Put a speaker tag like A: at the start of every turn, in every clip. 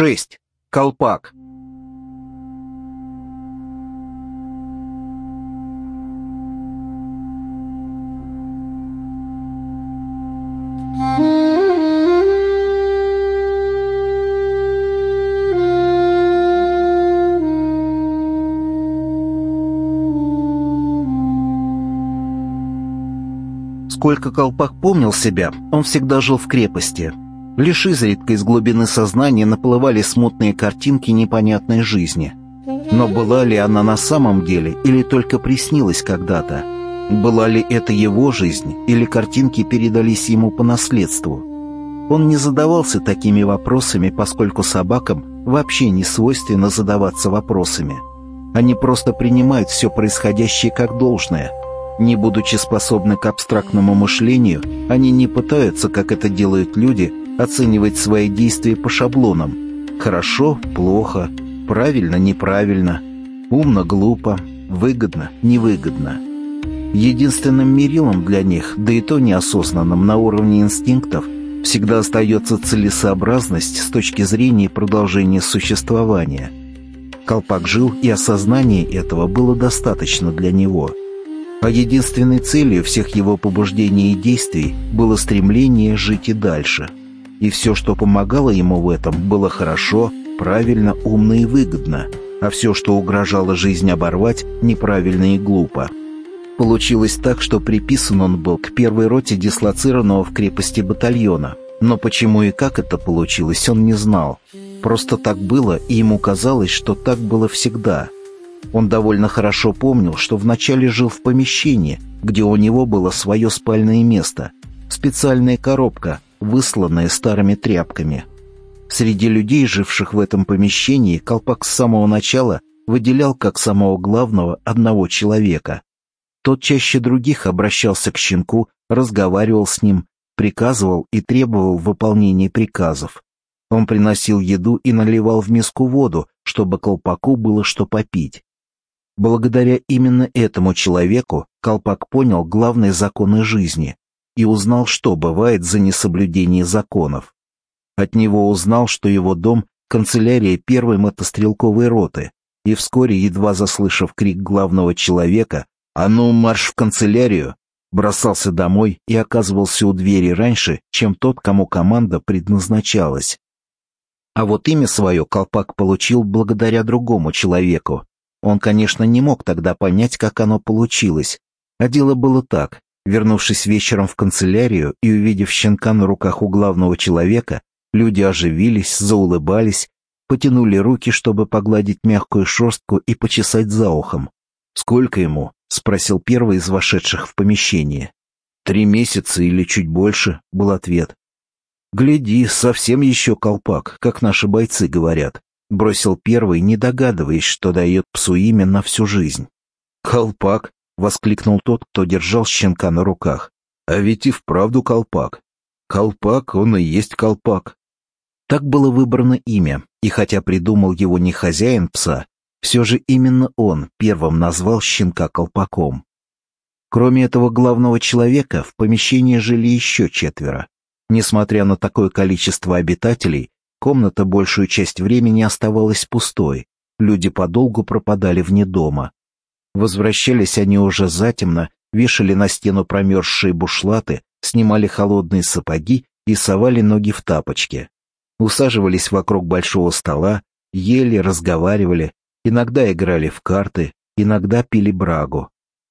A: Шесть. Колпак. Сколько Колпак помнил себя, он всегда жил в крепости. Лишь изредка из глубины сознания наплывали смутные картинки непонятной жизни. Но была ли она на самом деле или только приснилась когда-то? Была ли это его жизнь или картинки передались ему по наследству? Он не задавался такими вопросами, поскольку собакам вообще не свойственно задаваться вопросами. Они просто принимают все происходящее как должное – не будучи способны к абстрактному мышлению, они не пытаются, как это делают люди, оценивать свои действия по шаблонам. Хорошо, плохо, правильно, неправильно, умно, глупо, выгодно, невыгодно. Единственным мерилом для них, да и то неосознанным на уровне инстинктов, всегда остается целесообразность с точки зрения продолжения существования. Колпак жил, и осознание этого было достаточно для него – а единственной целью всех его побуждений и действий было стремление жить и дальше. И все, что помогало ему в этом, было хорошо, правильно, умно и выгодно, а все, что угрожало жизнь оборвать, неправильно и глупо. Получилось так, что приписан он был к первой роте дислоцированного в крепости батальона, но почему и как это получилось, он не знал. Просто так было, и ему казалось, что так было всегда – он довольно хорошо помнил, что вначале жил в помещении, где у него было свое спальное место, специальная коробка, высланная старыми тряпками. Среди людей, живших в этом помещении, Колпак с самого начала выделял как самого главного одного человека. Тот чаще других обращался к щенку, разговаривал с ним, приказывал и требовал выполнения приказов. Он приносил еду и наливал в миску воду, чтобы колпаку было что попить. Благодаря именно этому человеку Колпак понял главные законы жизни и узнал, что бывает за несоблюдение законов. От него узнал, что его дом — канцелярия первой мотострелковой роты, и вскоре, едва заслышав крик главного человека «А ну, марш в канцелярию!», бросался домой и оказывался у двери раньше, чем тот, кому команда предназначалась. А вот имя свое Колпак получил благодаря другому человеку, он, конечно, не мог тогда понять, как оно получилось. А дело было так. Вернувшись вечером в канцелярию и увидев щенка на руках у главного человека, люди оживились, заулыбались, потянули руки, чтобы погладить мягкую шерстку и почесать за ухом. «Сколько ему?» — спросил первый из вошедших в помещение. «Три месяца или чуть больше», — был ответ. «Гляди, совсем еще колпак, как наши бойцы говорят. Бросил первый, не догадываясь, что дает псу имя на всю жизнь. «Колпак!» — воскликнул тот, кто держал щенка на руках. «А ведь и вправду колпак. Колпак, он и есть колпак». Так было выбрано имя, и хотя придумал его не хозяин пса, все же именно он первым назвал щенка колпаком. Кроме этого главного человека, в помещении жили еще четверо. Несмотря на такое количество обитателей, Комната большую часть времени оставалась пустой, люди подолгу пропадали вне дома. Возвращались они уже затемно, вешали на стену промерзшие бушлаты, снимали холодные сапоги и совали ноги в тапочки. Усаживались вокруг большого стола, ели, разговаривали, иногда играли в карты, иногда пили брагу.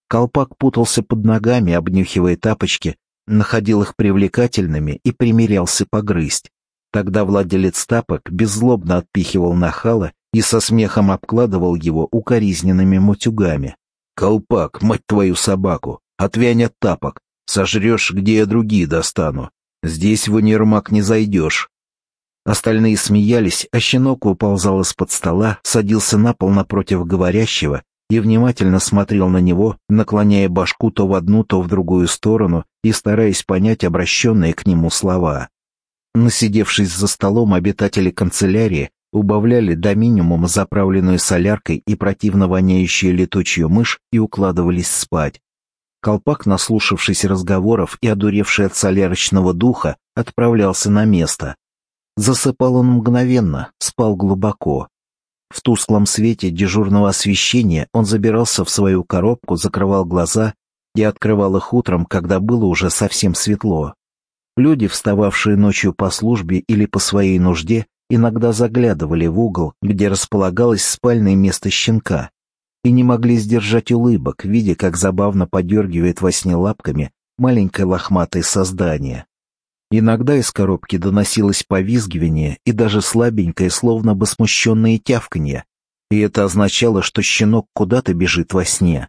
A: Колпак путался под ногами, обнюхивая тапочки, находил их привлекательными и примерялся погрызть. Тогда владелец тапок беззлобно отпихивал нахала и со смехом обкладывал его укоризненными мутюгами. «Колпак, мать твою собаку! Отвянь от тапок! Сожрешь, где я другие достану! Здесь в универмаг не зайдешь!» Остальные смеялись, а щенок уползал из-под стола, садился на пол напротив говорящего и внимательно смотрел на него, наклоняя башку то в одну, то в другую сторону и стараясь понять обращенные к нему слова. Насидевшись за столом, обитатели канцелярии убавляли до минимума заправленную соляркой и противно воняющую летучую мышь и укладывались спать. Колпак, наслушавшись разговоров и одуревший от солярочного духа, отправлялся на место. Засыпал он мгновенно, спал глубоко. В тусклом свете дежурного освещения он забирался в свою коробку, закрывал глаза и открывал их утром, когда было уже совсем светло. Люди, встававшие ночью по службе или по своей нужде, иногда заглядывали в угол, где располагалось спальное место щенка, и не могли сдержать улыбок, видя, как забавно подергивает во сне лапками маленькое лохматое создание. Иногда из коробки доносилось повизгивание и даже слабенькое, словно бы смущенное тявканье, и это означало, что щенок куда-то бежит во сне.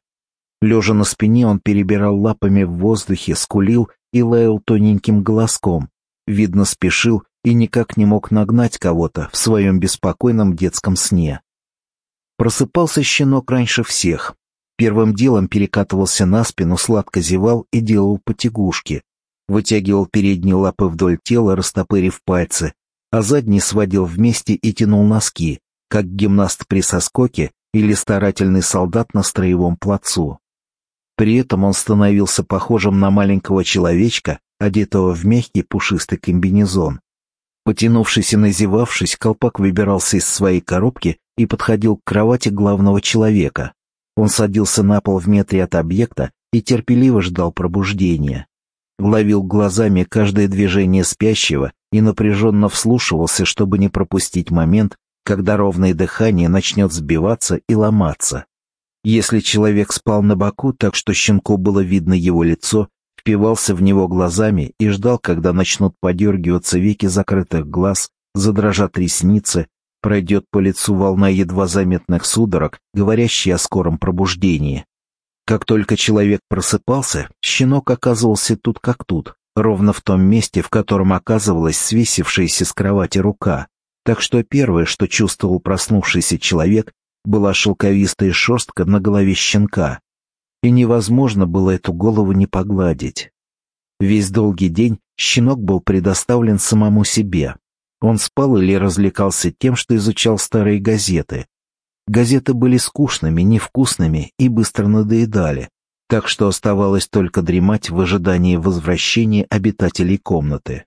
A: Лежа на спине, он перебирал лапами в воздухе, скулил и лаял тоненьким голоском. Видно, спешил и никак не мог нагнать кого-то в своем беспокойном детском сне. Просыпался щенок раньше всех. Первым делом перекатывался на спину, сладко зевал и делал потягушки, вытягивал передние лапы вдоль тела, растопырив пальцы, а задний сводил вместе и тянул носки, как гимнаст при соскоке или старательный солдат на строевом плацу. При этом он становился похожим на маленького человечка, одетого в мягкий пушистый комбинезон. Потянувшись и назевавшись, колпак выбирался из своей коробки и подходил к кровати главного человека. Он садился на пол в метре от объекта и терпеливо ждал пробуждения ловил глазами каждое движение спящего и напряженно вслушивался, чтобы не пропустить момент, когда ровное дыхание начнет сбиваться и ломаться. Если человек спал на боку, так что щенку было видно его лицо, впивался в него глазами и ждал, когда начнут подергиваться веки закрытых глаз, задрожат ресницы, пройдет по лицу волна едва заметных судорог, говорящая о скором пробуждении. Как только человек просыпался, щенок оказывался тут как тут, ровно в том месте, в котором оказывалась свесившаяся с кровати рука. Так что первое, что чувствовал проснувшийся человек, была шелковистая шерстка на голове щенка. И невозможно было эту голову не погладить. Весь долгий день щенок был предоставлен самому себе. Он спал или развлекался тем, что изучал старые газеты, Газеты были скучными, невкусными и быстро надоедали, так что оставалось только дремать в ожидании возвращения обитателей комнаты.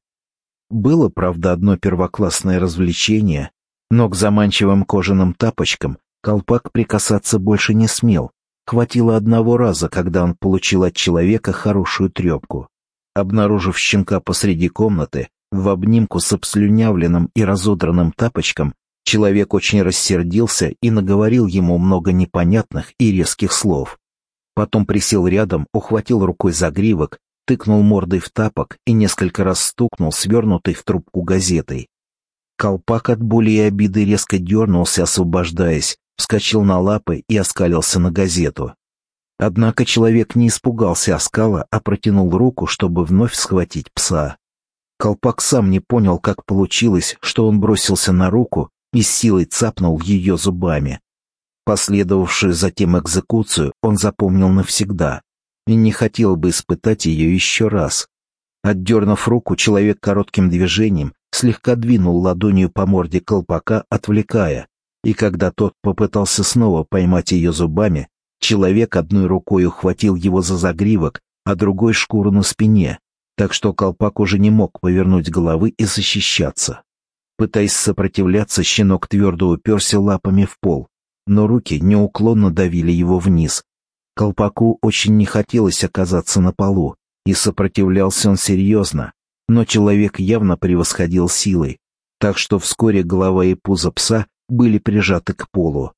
A: Было, правда, одно первоклассное развлечение, но к заманчивым кожаным тапочкам колпак прикасаться больше не смел. Хватило одного раза, когда он получил от человека хорошую трепку. Обнаружив щенка посреди комнаты, в обнимку с обслюнявленным и разодранным тапочком, Человек очень рассердился и наговорил ему много непонятных и резких слов. Потом присел рядом, ухватил рукой за гривок, тыкнул мордой в тапок и несколько раз стукнул свернутой в трубку газетой. Колпак от боли и обиды резко дернулся, освобождаясь, вскочил на лапы и оскалился на газету. Однако человек не испугался оскала, а протянул руку, чтобы вновь схватить пса. Колпак сам не понял, как получилось, что он бросился на руку, и с силой цапнул ее зубами. Последовавшую затем экзекуцию он запомнил навсегда и не хотел бы испытать ее еще раз. Отдернув руку, человек коротким движением слегка двинул ладонью по морде колпака, отвлекая, и когда тот попытался снова поймать ее зубами, человек одной рукой ухватил его за загривок, а другой — шкуру на спине, так что колпак уже не мог повернуть головы и защищаться. Пытаясь сопротивляться, щенок твердо уперся лапами в пол, но руки неуклонно давили его вниз. Колпаку очень не хотелось оказаться на полу, и сопротивлялся он серьезно, но человек явно превосходил силой, так что вскоре голова и пузо пса были прижаты к полу.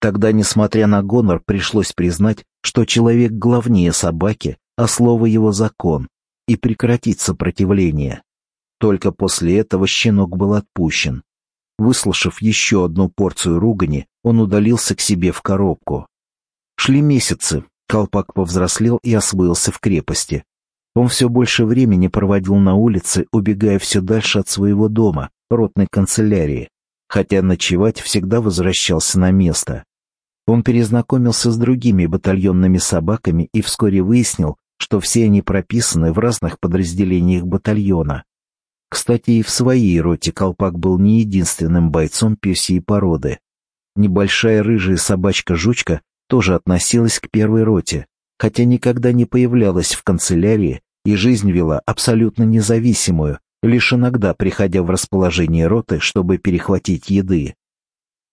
A: Тогда, несмотря на гонор, пришлось признать, что человек главнее собаки, а слово его закон, и прекратить сопротивление. Только после этого щенок был отпущен. Выслушав еще одну порцию ругани, он удалился к себе в коробку. Шли месяцы, колпак повзрослел и освоился в крепости. Он все больше времени проводил на улице, убегая все дальше от своего дома, ротной канцелярии, хотя ночевать всегда возвращался на место. Он перезнакомился с другими батальонными собаками и вскоре выяснил, что все они прописаны в разных подразделениях батальона. Кстати, и в своей роте колпак был не единственным бойцом пёсьей породы. Небольшая рыжая собачка-жучка тоже относилась к первой роте, хотя никогда не появлялась в канцелярии и жизнь вела абсолютно независимую, лишь иногда приходя в расположение роты, чтобы перехватить еды.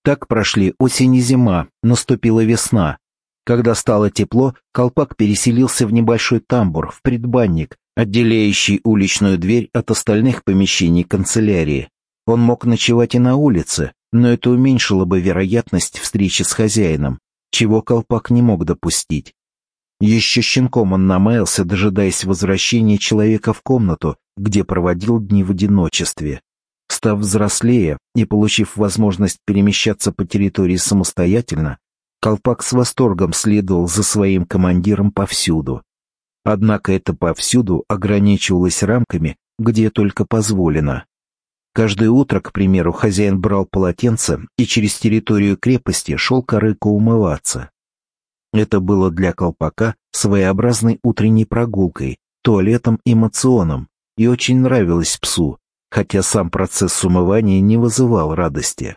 A: Так прошли осень и зима, наступила весна. Когда стало тепло, колпак переселился в небольшой тамбур, в предбанник, отделяющий уличную дверь от остальных помещений канцелярии. Он мог ночевать и на улице, но это уменьшило бы вероятность встречи с хозяином, чего колпак не мог допустить. Еще щенком он намаялся, дожидаясь возвращения человека в комнату, где проводил дни в одиночестве. Став взрослее и получив возможность перемещаться по территории самостоятельно, Колпак с восторгом следовал за своим командиром повсюду. Однако это повсюду ограничивалось рамками, где только позволено. Каждое утро, к примеру, хозяин брал полотенце и через территорию крепости шел к Арыку умываться. Это было для колпака своеобразной утренней прогулкой, туалетом и мационом, и очень нравилось псу, хотя сам процесс умывания не вызывал радости.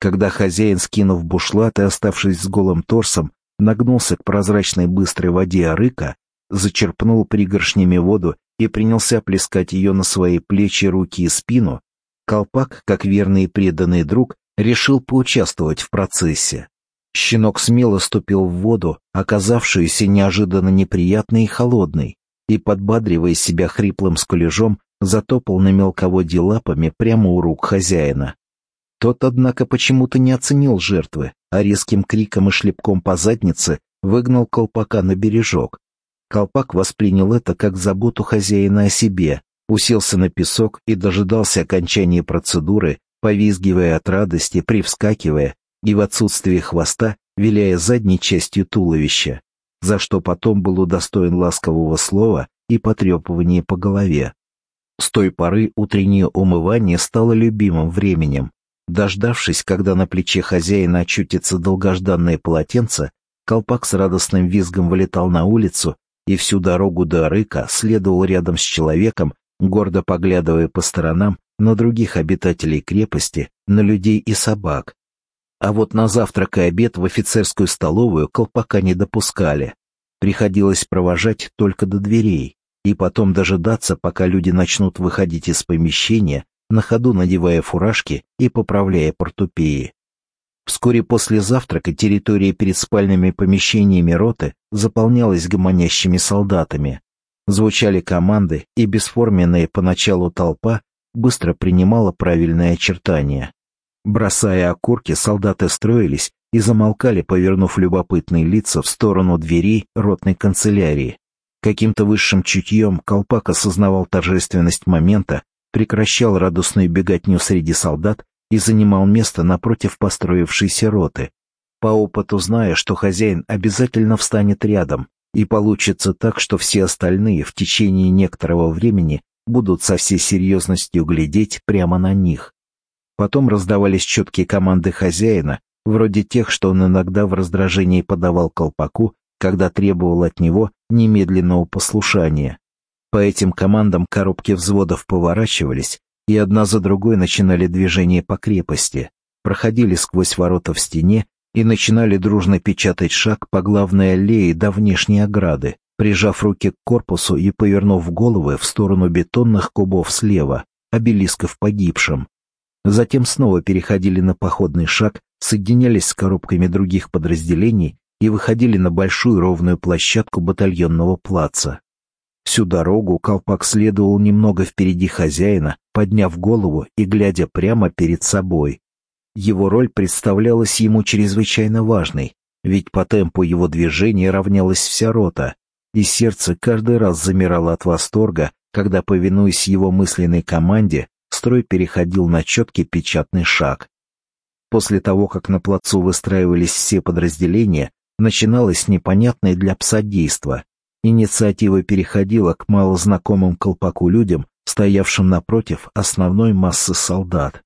A: Когда хозяин, скинув бушлат и оставшись с голым торсом, нагнулся к прозрачной быстрой воде арыка, зачерпнул пригоршнями воду и принялся плескать ее на свои плечи, руки и спину, колпак, как верный и преданный друг, решил поучаствовать в процессе. Щенок смело ступил в воду, оказавшуюся неожиданно неприятной и холодной, и, подбадривая себя хриплым скулежом, затопал на мелководье лапами прямо у рук хозяина. Тот, однако, почему-то не оценил жертвы, а резким криком и шлепком по заднице выгнал колпака на бережок. Колпак воспринял это как заботу хозяина о себе, уселся на песок и дожидался окончания процедуры, повизгивая от радости, привскакивая и в отсутствие хвоста, виляя задней частью туловища, за что потом был удостоен ласкового слова и потрепывания по голове. С той поры утреннее умывание стало любимым временем. Дождавшись, когда на плече хозяина очутится долгожданное полотенце, колпак с радостным визгом вылетал на улицу и всю дорогу до Арыка следовал рядом с человеком, гордо поглядывая по сторонам на других обитателей крепости, на людей и собак, а вот на завтрак и обед в офицерскую столовую колпака не допускали. Приходилось провожать только до дверей и потом дожидаться, пока люди начнут выходить из помещения, на ходу надевая фуражки и поправляя портупеи. Вскоре после завтрака территория перед спальными помещениями роты заполнялась гомонящими солдатами. Звучали команды, и бесформенная поначалу толпа быстро принимала правильные очертания. Бросая окурки, солдаты строились и замолкали, повернув любопытные лица в сторону дверей ротной канцелярии. Каким-то высшим чутьем колпак осознавал торжественность момента, прекращал радостную беготню среди солдат и занимал место напротив построившейся роты, по опыту зная, что хозяин обязательно встанет рядом, и получится так, что все остальные в течение некоторого времени будут со всей серьезностью глядеть прямо на них. Потом раздавались четкие команды хозяина, вроде тех, что он иногда в раздражении подавал колпаку, когда требовал от него немедленного послушания. По этим командам коробки взводов поворачивались, и одна за другой начинали движение по крепости, проходили сквозь ворота в стене и начинали дружно печатать шаг по главной аллее до внешней ограды, прижав руки к корпусу и повернув головы в сторону бетонных кубов слева, обелисков погибшим. Затем снова переходили на походный шаг, соединялись с коробками других подразделений и выходили на большую ровную площадку батальонного плаца. Всю дорогу колпак следовал немного впереди хозяина, подняв голову и глядя прямо перед собой. Его роль представлялась ему чрезвычайно важной, ведь по темпу его движения равнялась вся рота, и сердце каждый раз замирало от восторга, когда, повинуясь его мысленной команде, строй переходил на четкий печатный шаг. После того, как на плацу выстраивались все подразделения, начиналось непонятное для пса действо. Инициатива переходила к малознакомым колпаку людям, стоявшим напротив основной массы солдат.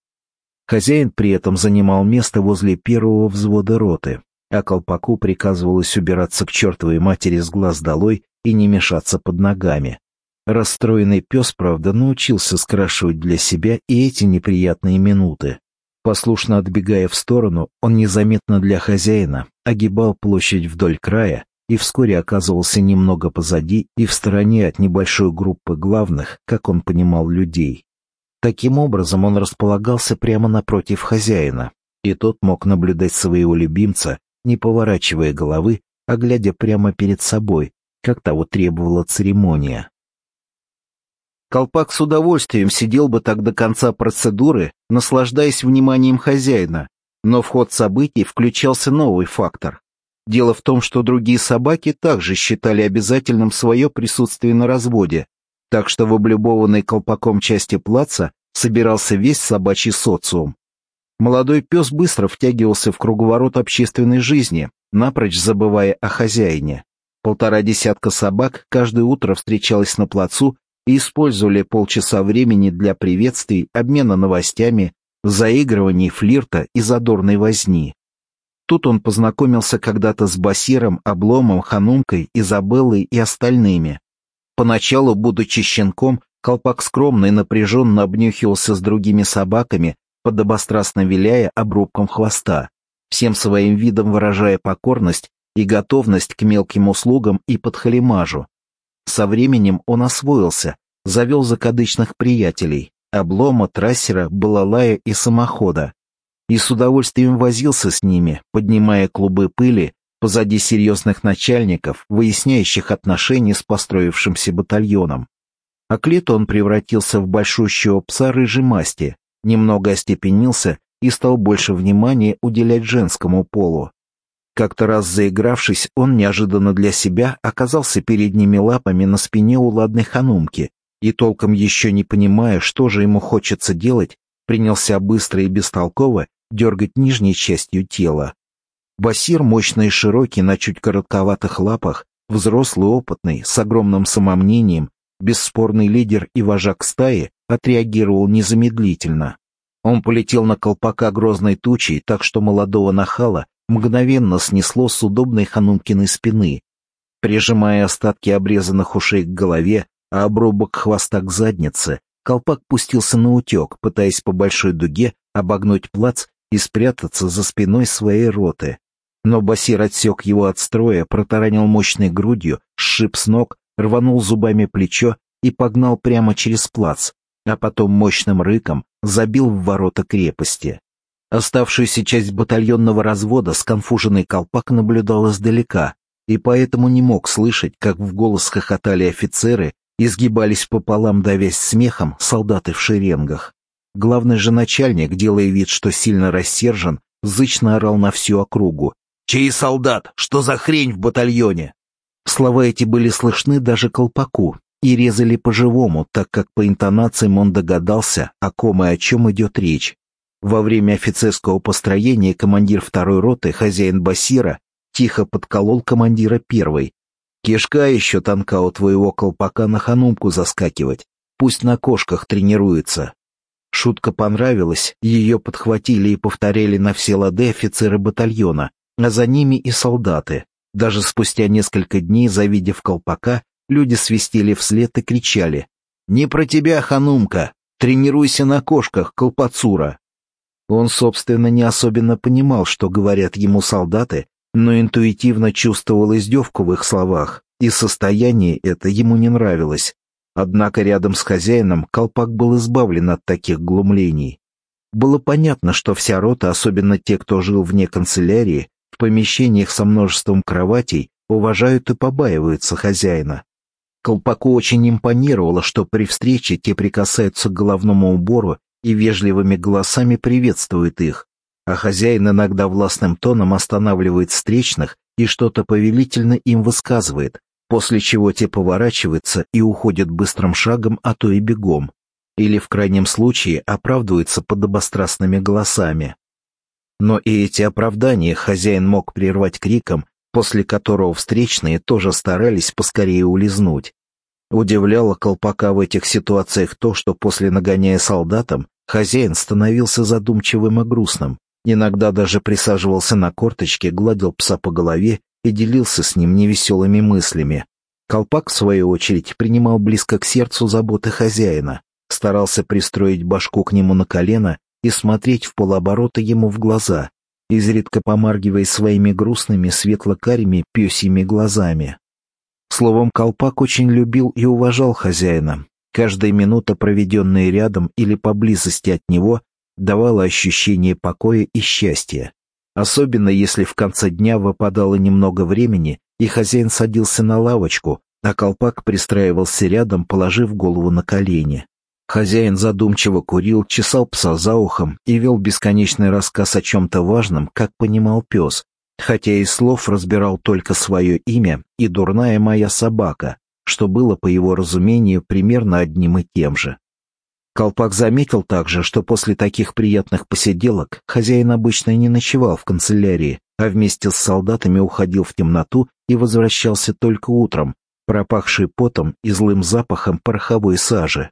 A: Хозяин при этом занимал место возле первого взвода роты, а колпаку приказывалось убираться к чертовой матери с глаз долой и не мешаться под ногами. Расстроенный пес, правда, научился скрашивать для себя и эти неприятные минуты. Послушно отбегая в сторону, он незаметно для хозяина огибал площадь вдоль края и вскоре оказывался немного позади и в стороне от небольшой группы главных, как он понимал, людей. Таким образом, он располагался прямо напротив хозяина, и тот мог наблюдать своего любимца, не поворачивая головы, а глядя прямо перед собой, как того требовала церемония. Колпак с удовольствием сидел бы так до конца процедуры, наслаждаясь вниманием хозяина, но в ход событий включался новый фактор. Дело в том, что другие собаки также считали обязательным свое присутствие на разводе, так что в облюбованной колпаком части плаца собирался весь собачий социум. Молодой пес быстро втягивался в круговорот общественной жизни, напрочь забывая о хозяине. Полтора десятка собак каждое утро встречалось на плацу и использовали полчаса времени для приветствий, обмена новостями, заигрываний, флирта и задорной возни. Тут он познакомился когда-то с Басиром, Обломом, Ханумкой, Изабеллой и остальными. Поначалу, будучи щенком, колпак скромно и напряженно обнюхивался с другими собаками, подобострастно виляя обрубком хвоста, всем своим видом выражая покорность и готовность к мелким услугам и подхалимажу. Со временем он освоился, завел закадычных приятелей, облома, трассера, балалая и самохода. И с удовольствием возился с ними, поднимая клубы пыли позади серьезных начальников, выясняющих отношения с построившимся батальоном. А к лету он превратился в большущего пса рыжей масти, немного остепенился и стал больше внимания уделять женскому полу. Как-то раз заигравшись, он неожиданно для себя оказался передними лапами на спине у ладной ханумки и, толком еще не понимая, что же ему хочется делать, принялся быстро и бестолково дергать нижней частью тела. Басир, мощный и широкий, на чуть коротковатых лапах, взрослый, опытный, с огромным самомнением, бесспорный лидер и вожак стаи, отреагировал незамедлительно. Он полетел на колпака грозной тучей, так что молодого нахала мгновенно снесло с удобной ханумкиной спины. Прижимая остатки обрезанных ушей к голове, а обрубок хвоста к заднице, колпак пустился на утек, пытаясь по большой дуге обогнуть плац и спрятаться за спиной своей роты. Но Басир отсек его от строя, протаранил мощной грудью, сшиб с ног, рванул зубами плечо и погнал прямо через плац, а потом мощным рыком забил в ворота крепости. Оставшуюся часть батальонного развода сконфуженный колпак наблюдал издалека, и поэтому не мог слышать, как в голос хохотали офицеры и сгибались пополам, давясь смехом, солдаты в шеренгах. Главный же начальник, делая вид, что сильно рассержен, зычно орал на всю округу. «Чей солдат? Что за хрень в батальоне?» Слова эти были слышны даже колпаку и резали по-живому, так как по интонациям он догадался, о ком и о чем идет речь. Во время офицерского построения командир второй роты, хозяин Басира, тихо подколол командира первой. «Кишка еще тонка у твоего колпака на ханумку заскакивать. Пусть на кошках тренируется». Шутка понравилась, ее подхватили и повторяли на все лады офицеры батальона, а за ними и солдаты. Даже спустя несколько дней, завидев колпака, люди свистели вслед и кричали «Не про тебя, ханумка! Тренируйся на кошках, колпацура!» Он, собственно, не особенно понимал, что говорят ему солдаты, но интуитивно чувствовал издевку в их словах, и состояние это ему не нравилось. Однако рядом с хозяином колпак был избавлен от таких глумлений. Было понятно, что вся рота, особенно те, кто жил вне канцелярии, в помещениях со множеством кроватей, уважают и побаиваются хозяина. Колпаку очень импонировало, что при встрече те прикасаются к головному убору и вежливыми голосами приветствует их, а хозяин иногда властным тоном останавливает встречных и что-то повелительно им высказывает, после чего те поворачиваются и уходят быстрым шагом, а то и бегом, или в крайнем случае оправдываются подобострастными голосами. Но и эти оправдания хозяин мог прервать криком, после которого встречные тоже старались поскорее улизнуть. Удивляло колпака в этих ситуациях то, что после нагоняя солдатам хозяин становился задумчивым и грустным, иногда даже присаживался на корточке, гладил пса по голове и делился с ним невеселыми мыслями. Колпак, в свою очередь, принимал близко к сердцу заботы хозяина, старался пристроить башку к нему на колено и смотреть в полоборота ему в глаза, изредка помаргивая своими грустными светло-карими пёсьими глазами. Словом, колпак очень любил и уважал хозяина, Каждая минута, проведенная рядом или поблизости от него, давала ощущение покоя и счастья. Особенно если в конце дня выпадало немного времени, и хозяин садился на лавочку, а колпак пристраивался рядом, положив голову на колени. Хозяин задумчиво курил, чесал пса за ухом и вел бесконечный рассказ о чем-то важном, как понимал пес, хотя из слов разбирал только свое имя и дурная моя собака, что было, по его разумению, примерно одним и тем же. Колпак заметил также, что после таких приятных посиделок хозяин обычно не ночевал в канцелярии, а вместе с солдатами уходил в темноту и возвращался только утром, пропахший потом и злым запахом пороховой сажи.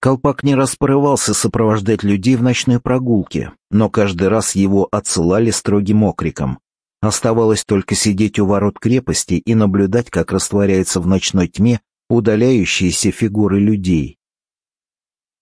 A: Колпак не раз порывался сопровождать людей в ночной прогулке, но каждый раз его отсылали строгим окриком. Оставалось только сидеть у ворот крепости и наблюдать, как растворяются в ночной тьме удаляющиеся фигуры людей.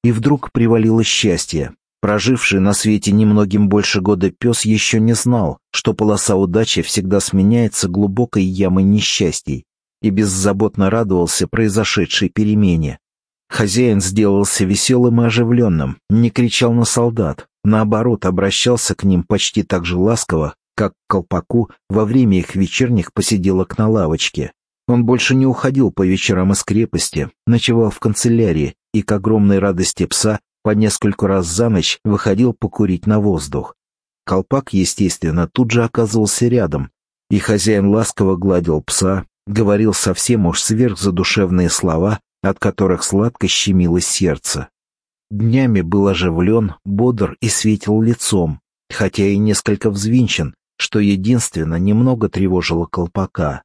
A: И вдруг привалило счастье. Проживший на свете немногим больше года пес еще не знал, что полоса удачи всегда сменяется глубокой ямой несчастий, и беззаботно радовался произошедшей перемене. Хозяин сделался веселым и оживленным, не кричал на солдат, наоборот, обращался к ним почти так же ласково, как к колпаку во время их вечерних посиделок на лавочке. Он больше не уходил по вечерам из крепости, ночевал в канцелярии и, к огромной радости пса, по нескольку раз за ночь выходил покурить на воздух. Колпак, естественно, тут же оказывался рядом, и хозяин ласково гладил пса, говорил совсем уж сверхзадушевные слова, от которых сладко щемило сердце. Днями был оживлен, бодр и светил лицом, хотя и несколько взвинчен, что единственно немного тревожило колпака.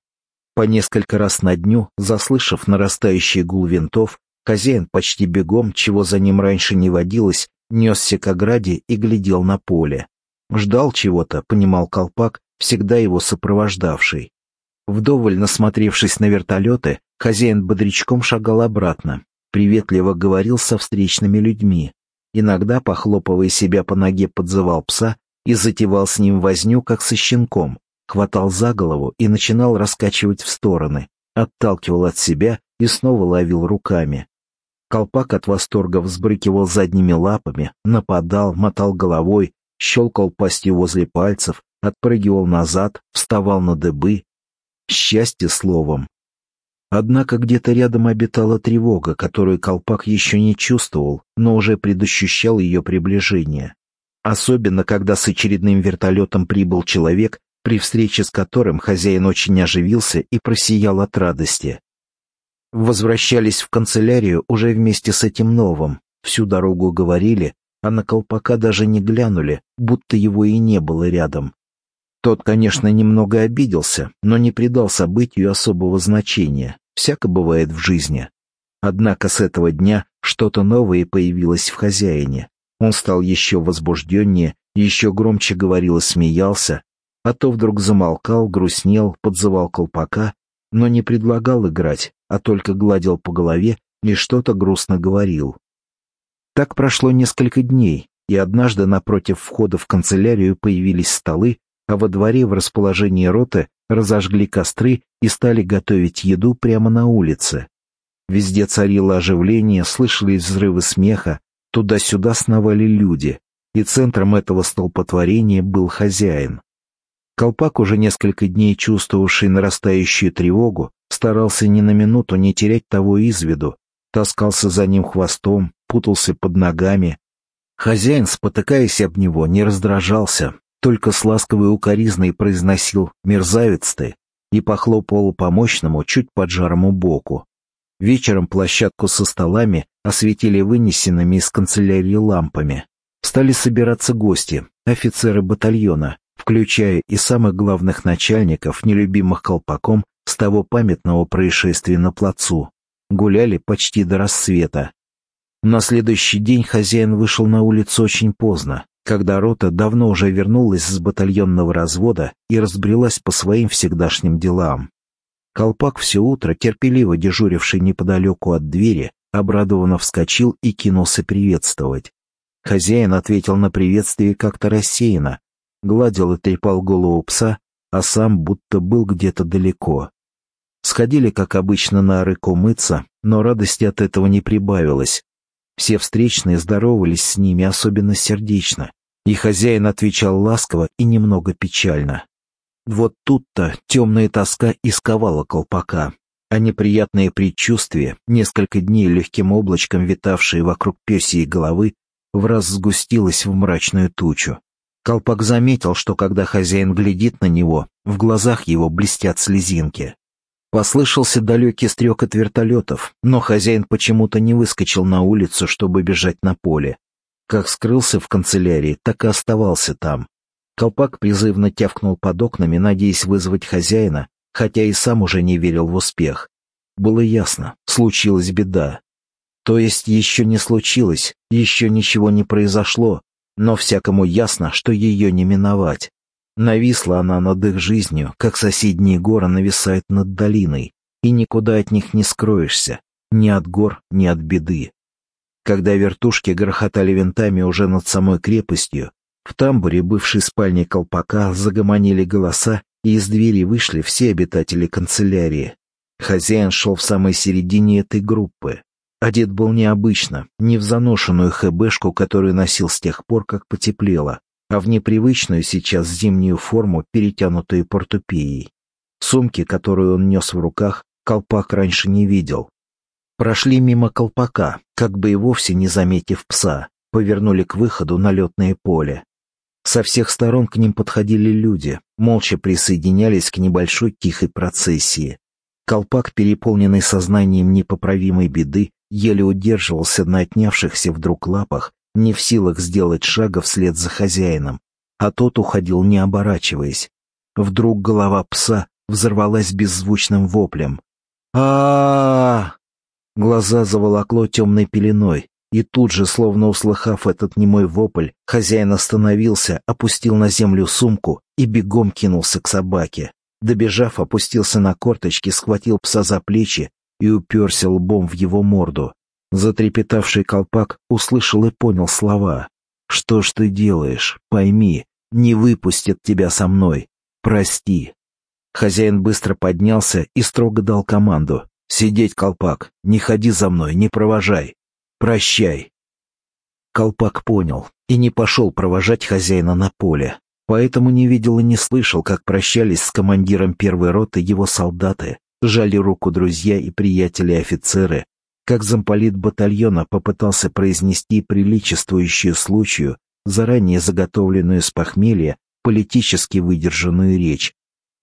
A: По несколько раз на дню, заслышав нарастающий гул винтов, хозяин почти бегом, чего за ним раньше не водилось, несся к ограде и глядел на поле. Ждал чего-то, понимал колпак, всегда его сопровождавший. Вдоволь насмотревшись на вертолеты, хозяин бодрячком шагал обратно, приветливо говорил со встречными людьми. Иногда, похлопывая себя по ноге, подзывал пса и затевал с ним возню, как со щенком, хватал за голову и начинал раскачивать в стороны, отталкивал от себя и снова ловил руками. Колпак от восторга взбрыкивал задними лапами, нападал, мотал головой, щелкал пастью возле пальцев, отпрыгивал назад, вставал на дыбы, Счастье словом. Однако где-то рядом обитала тревога, которую колпак еще не чувствовал, но уже предощущал ее приближение. Особенно, когда с очередным вертолетом прибыл человек, при встрече с которым хозяин очень оживился и просиял от радости. Возвращались в канцелярию уже вместе с этим новым. Всю дорогу говорили, а на колпака даже не глянули, будто его и не было рядом. Тот, конечно, немного обиделся, но не придал событию особого значения. Всяко бывает в жизни. Однако с этого дня что-то новое появилось в хозяине. Он стал еще возбужденнее, еще громче говорил и смеялся, а то вдруг замолкал, грустнел, подзывал колпака, но не предлагал играть, а только гладил по голове и что-то грустно говорил. Так прошло несколько дней, и однажды напротив входа в канцелярию появились столы, а во дворе в расположении роты разожгли костры и стали готовить еду прямо на улице. Везде царило оживление, слышались взрывы смеха, туда-сюда сновали люди, и центром этого столпотворения был хозяин. Колпак, уже несколько дней чувствовавший нарастающую тревогу, старался ни на минуту не терять того из виду, таскался за ним хвостом, путался под ногами. Хозяин, спотыкаясь об него, не раздражался, только с ласковой укоризной произносил «мерзавец ты» и похлопывал по мощному, чуть поджарому боку. Вечером площадку со столами осветили вынесенными из канцелярии лампами. Стали собираться гости, офицеры батальона, включая и самых главных начальников, нелюбимых колпаком с того памятного происшествия на плацу. Гуляли почти до рассвета. На следующий день хозяин вышел на улицу очень поздно когда рота давно уже вернулась с батальонного развода и разбрелась по своим всегдашним делам. Колпак все утро, терпеливо дежуривший неподалеку от двери, обрадованно вскочил и кинулся приветствовать. Хозяин ответил на приветствие как-то рассеянно, гладил и трепал голову пса, а сам будто был где-то далеко. Сходили, как обычно, на рыку мыться, но радости от этого не прибавилось. Все встречные здоровались с ними особенно сердечно, и хозяин отвечал ласково и немного печально. Вот тут-то темная тоска исковала колпака, а неприятные предчувствия, несколько дней легким облачком витавшие вокруг пёсьей головы, враз сгустилось в мрачную тучу. Колпак заметил, что когда хозяин глядит на него, в глазах его блестят слезинки. Послышался далекий стрекот вертолетов, но хозяин почему-то не выскочил на улицу, чтобы бежать на поле. Как скрылся в канцелярии, так и оставался там. Колпак призывно тявкнул под окнами, надеясь вызвать хозяина, хотя и сам уже не верил в успех. Было ясно, случилась беда. То есть еще не случилось, еще ничего не произошло, но всякому ясно, что ее не миновать. Нависла она над их жизнью, как соседние горы нависают над долиной, и никуда от них не скроешься, ни от гор, ни от беды. Когда вертушки грохотали винтами уже над самой крепостью, в тамбуре бывшей спальни колпака загомонили голоса, и из двери вышли все обитатели канцелярии. Хозяин шел в самой середине этой группы. Одет был необычно, не в заношенную хэбэшку, которую носил с тех пор, как потеплело, а в непривычную сейчас зимнюю форму, перетянутую портупеей. Сумки, которую он нес в руках, колпак раньше не видел. Прошли мимо колпака, как бы и вовсе не заметив пса, повернули к выходу на летное поле. Со всех сторон к ним подходили люди, молча присоединялись к небольшой тихой процессии. Колпак, переполненный сознанием непоправимой беды, еле удерживался на отнявшихся вдруг лапах не в силах сделать шага вслед за хозяином, а тот уходил не оборачиваясь. Вдруг голова пса взорвалась беззвучным воплем. а Глаза заволокло темной пеленой, и тут же, словно услыхав этот немой вопль, хозяин остановился, опустил на землю сумку и бегом кинулся к собаке. Добежав, опустился на корточки, схватил пса за плечи и уперся лбом в его морду. Затрепетавший колпак услышал и понял слова. «Что ж ты делаешь? Пойми, не выпустят тебя со мной. Прости». Хозяин быстро поднялся и строго дал команду. «Сидеть, колпак, не ходи за мной, не провожай. Прощай». Колпак понял и не пошел провожать хозяина на поле, поэтому не видел и не слышал, как прощались с командиром первой роты его солдаты, жали руку друзья и приятели-офицеры, как замполит батальона попытался произнести приличествующую случаю, заранее заготовленную с похмелья, политически выдержанную речь.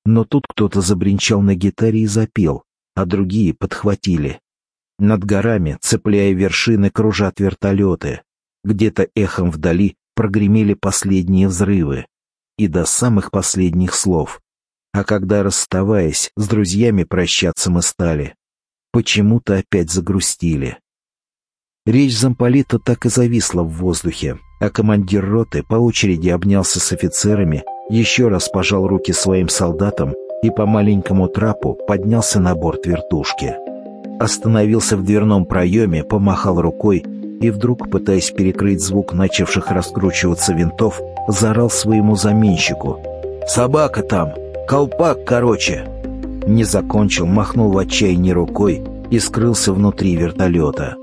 A: Но тут кто-то забринчал на гитаре и запел, а другие подхватили. Над горами, цепляя вершины, кружат вертолеты. Где-то эхом вдали прогремели последние взрывы. И до самых последних слов. А когда, расставаясь, с друзьями прощаться мы стали, почему-то опять загрустили. Речь замполита так и зависла в воздухе, а командир роты по очереди обнялся с офицерами, еще раз пожал руки своим солдатам и по маленькому трапу поднялся на борт вертушки. Остановился в дверном проеме, помахал рукой и вдруг, пытаясь перекрыть звук начавших раскручиваться винтов, заорал своему заменщику. «Собака там! Колпак, короче!» Не закончил, махнул в отчаянии рукой и скрылся внутри вертолета.